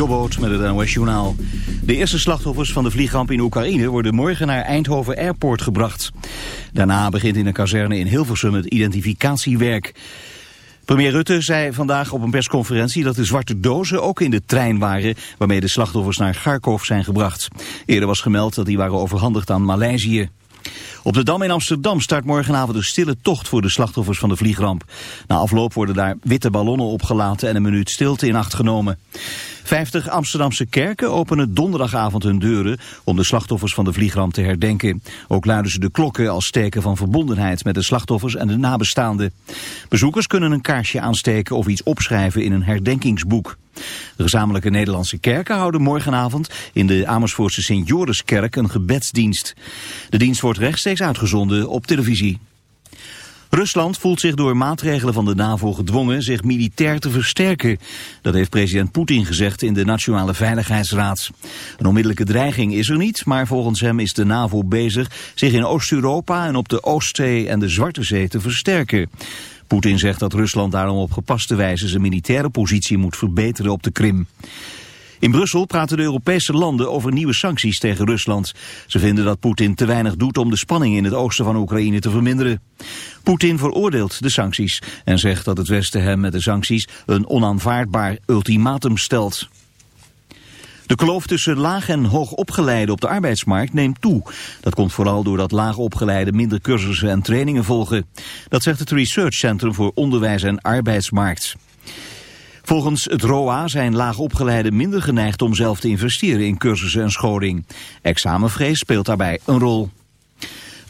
Jobboot met het NOS Journaal. De eerste slachtoffers van de vliegramp in Oekraïne worden morgen naar Eindhoven Airport gebracht. Daarna begint in een kazerne in Hilversum het identificatiewerk. Premier Rutte zei vandaag op een persconferentie dat de zwarte dozen ook in de trein waren waarmee de slachtoffers naar Kharkov zijn gebracht. Eerder was gemeld dat die waren overhandigd aan Maleisië. Op de Dam in Amsterdam start morgenavond een stille tocht voor de slachtoffers van de vliegramp. Na afloop worden daar witte ballonnen opgelaten en een minuut stilte in acht genomen. Vijftig Amsterdamse kerken openen donderdagavond hun deuren om de slachtoffers van de vliegramp te herdenken. Ook luiden ze de klokken als teken van verbondenheid met de slachtoffers en de nabestaanden. Bezoekers kunnen een kaarsje aansteken of iets opschrijven in een herdenkingsboek. De gezamenlijke Nederlandse kerken houden morgenavond in de Amersfoortse Sint-Joriskerk een gebedsdienst. De dienst wordt rechtstreeks uitgezonden op televisie. Rusland voelt zich door maatregelen van de NAVO gedwongen zich militair te versterken. Dat heeft president Poetin gezegd in de Nationale Veiligheidsraad. Een onmiddellijke dreiging is er niet, maar volgens hem is de NAVO bezig zich in Oost-Europa en op de Oostzee en de Zwarte Zee te versterken. Poetin zegt dat Rusland daarom op gepaste wijze zijn militaire positie moet verbeteren op de Krim. In Brussel praten de Europese landen over nieuwe sancties tegen Rusland. Ze vinden dat Poetin te weinig doet om de spanning in het oosten van Oekraïne te verminderen. Poetin veroordeelt de sancties en zegt dat het Westen hem met de sancties een onaanvaardbaar ultimatum stelt. De kloof tussen laag en hoogopgeleiden op de arbeidsmarkt neemt toe. Dat komt vooral doordat laagopgeleiden minder cursussen en trainingen volgen. Dat zegt het Research Centrum voor Onderwijs en Arbeidsmarkt. Volgens het ROA zijn laagopgeleiden minder geneigd om zelf te investeren in cursussen en scholing. Examenvrees speelt daarbij een rol.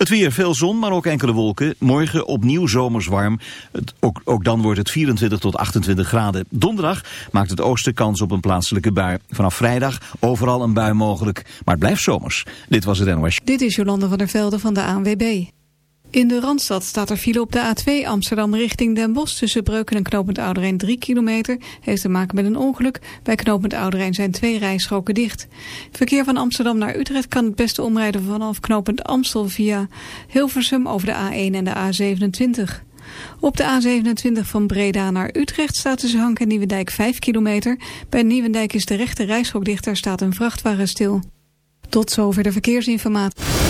Het weer, veel zon, maar ook enkele wolken. Morgen opnieuw zomers warm. Ook, ook dan wordt het 24 tot 28 graden. Donderdag maakt het oosten kans op een plaatselijke bui. Vanaf vrijdag overal een bui mogelijk. Maar het blijft zomers. Dit was het NOS. Dit is Jolande van der Velde van de ANWB. In de Randstad staat er file op de A2 Amsterdam richting Den Bosch... tussen Breuken en Knopend Ouderijn 3 kilometer. Heeft te maken met een ongeluk. Bij Knopend Ouderijn zijn twee rijstroken dicht. Verkeer van Amsterdam naar Utrecht kan het beste omrijden... vanaf Knopend Amstel via Hilversum over de A1 en de A27. Op de A27 van Breda naar Utrecht staat tussen Hank en Nieuwendijk 5 kilometer. Bij Nieuwendijk is de rechte rijstrook dicht, daar staat een vrachtwagen stil. Tot zover de verkeersinformatie.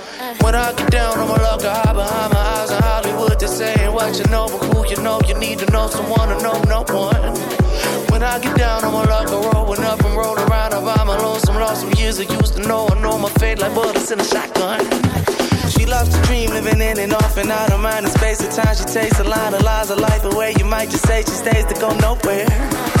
When I get down, I'ma look high behind my eyes in Hollywood. They're saying what you know, but who you know, you need to know someone to know no one. When I get down, I'ma lock a rolling up and roll around. I'm alone, some lost some years I used to know. I know my fate like bullets in a shotgun. She loves to dream, living in and off and out of mind and space. At she takes a line of lies of life away. You might just say she stays to go nowhere.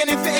looking if it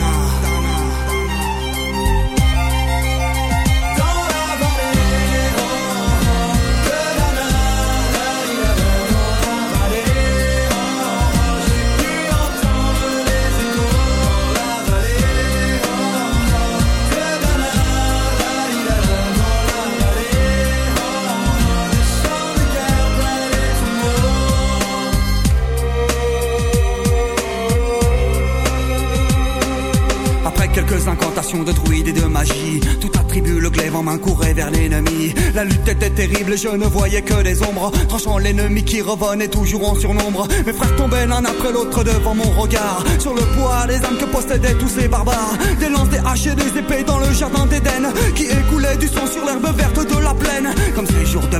Main vers l'ennemi. La lutte était terrible, je ne voyais que des ombres, tranchant l'ennemi qui revenait toujours en surnombre. Mes frères tombaient l'un après l'autre devant mon regard, sur le poids des âmes que possédaient tous ces barbares. Des lances, des haches et des épées dans le jardin d'Éden, qui écoulait du sang sur l'herbe verte de la plaine. Comme ces jours de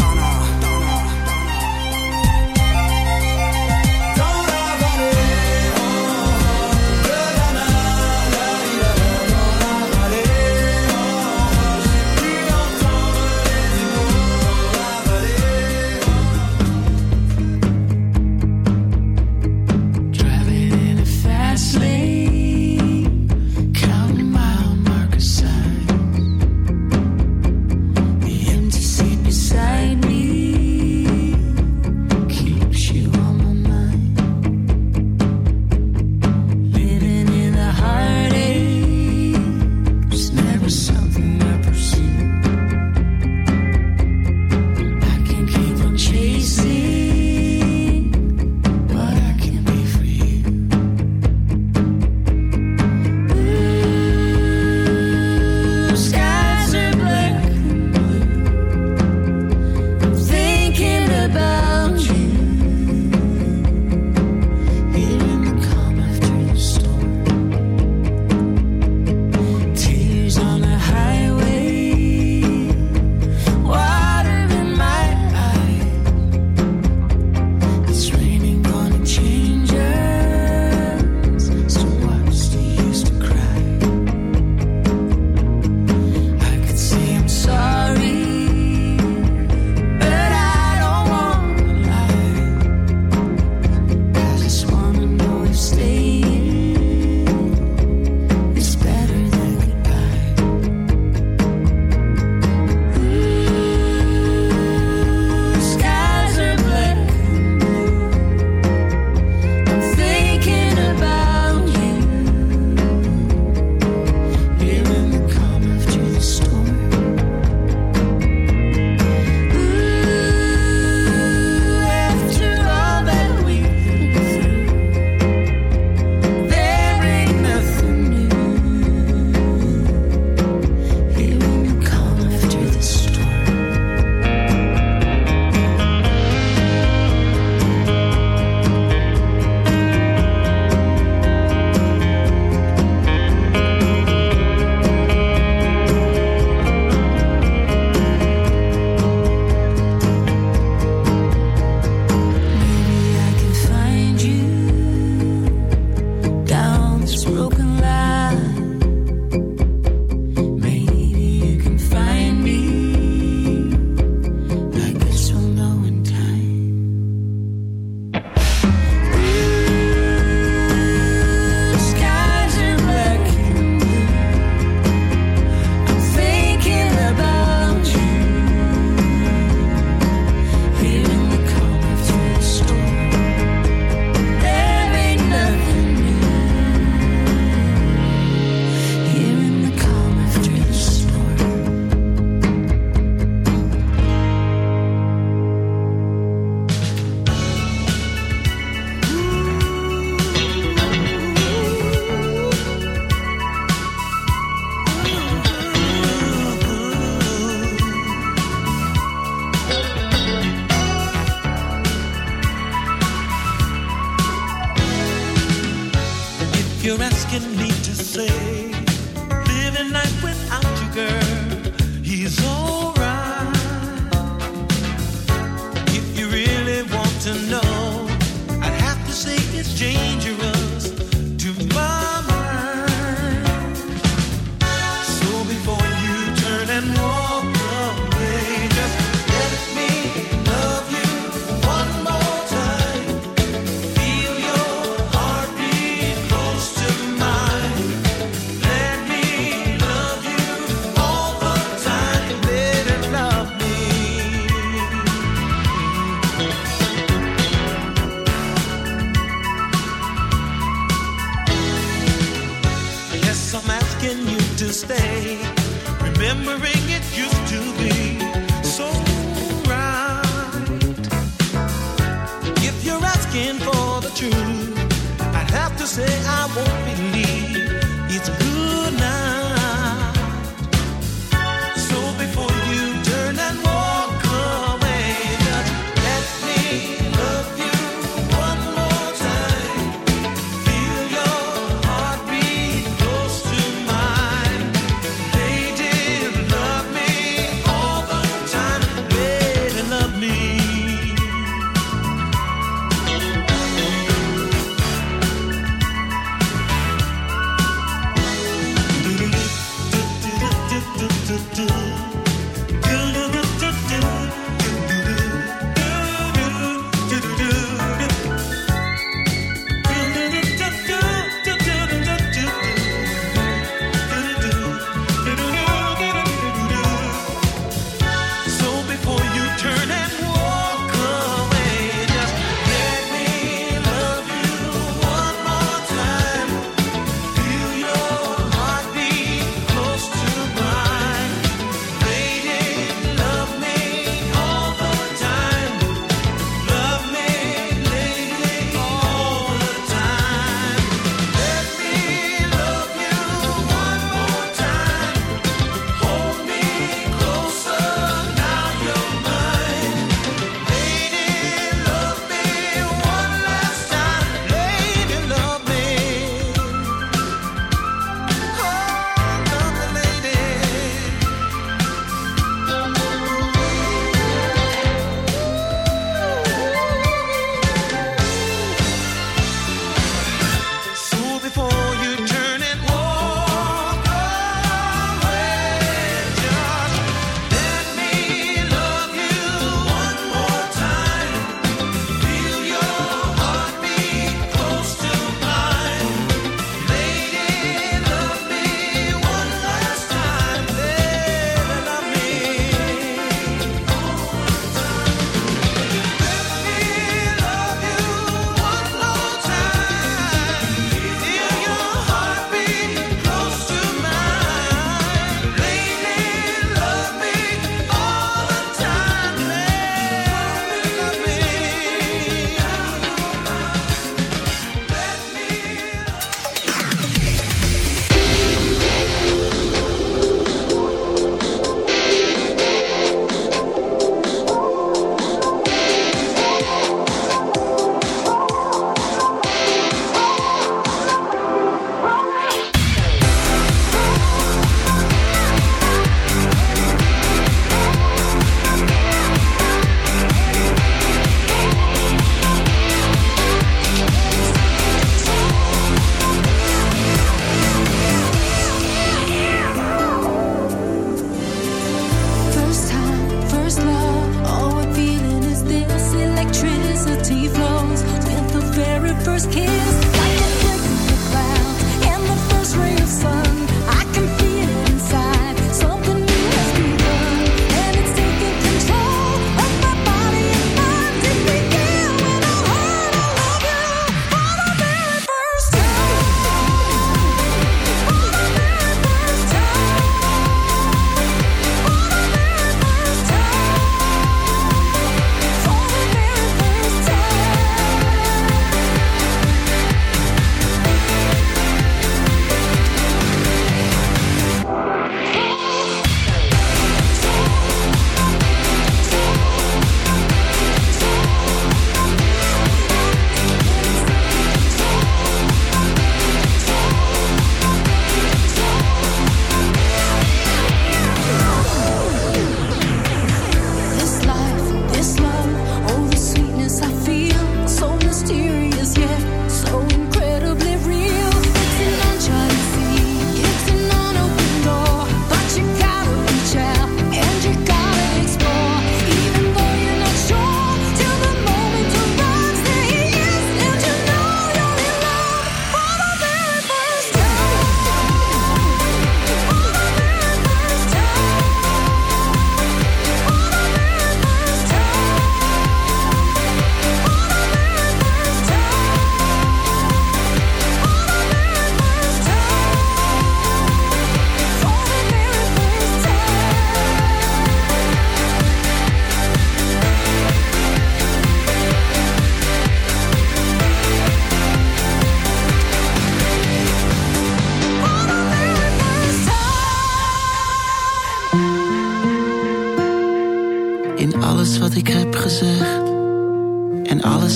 first kiss.